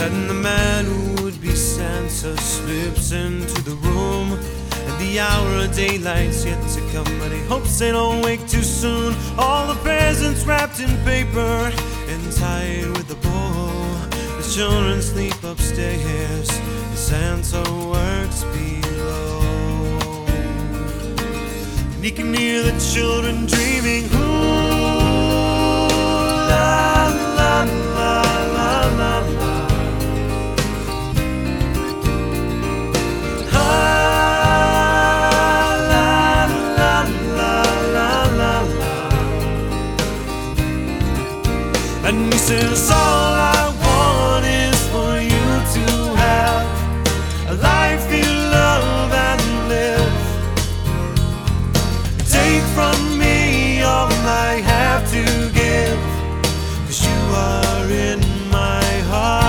Then the man who would be Santa slips into the room. And the hour of daylight's yet to come, but he hopes they don't wake too soon. All the presents wrapped in paper and tied with a bow. The children sleep upstairs, and Santa works below. And he can hear the children dreaming. Ooh, All I want is for you to have a life you love and live. Take from me all I have to give, 'cause you are in my heart.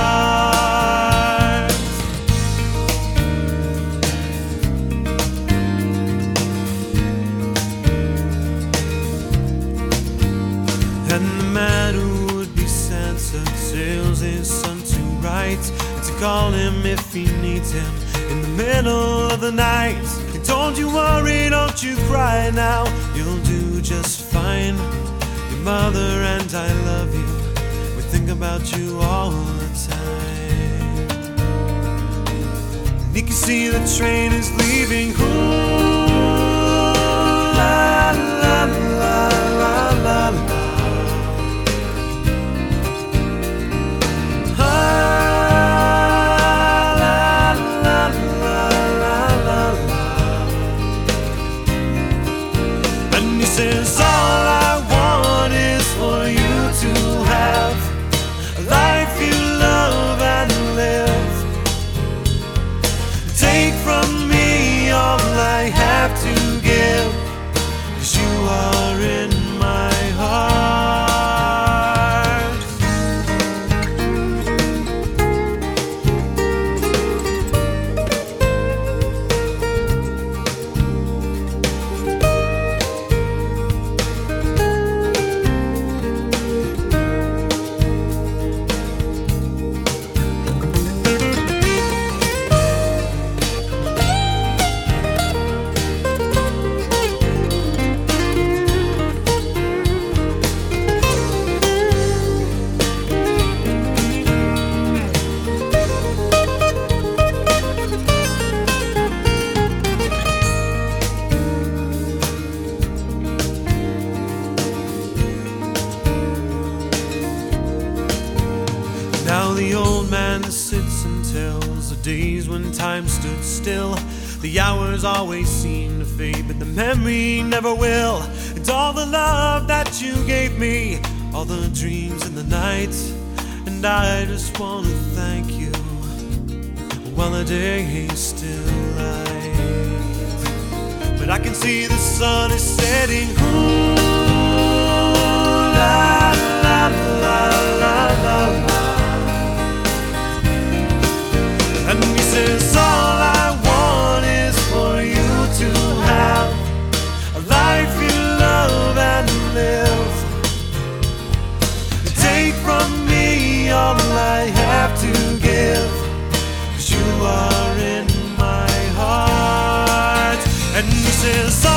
And be Santa his son to write to call him if he needs him in the middle of the night. He told you worry, don't you cry now, you'll do just fine. Your mother and I love you, we think about you all the time. And he can see the train is leaving. Ooh, Now the old man sits and tells the days when time stood still. The hours always seem to fade, but the memory never will. It's all the love that you gave me, all the dreams in the night. And I just want to thank you while the day is still light. But I can see the sun is setting. Ooh, from me all I have to give, 'cause you are in my heart. And he says,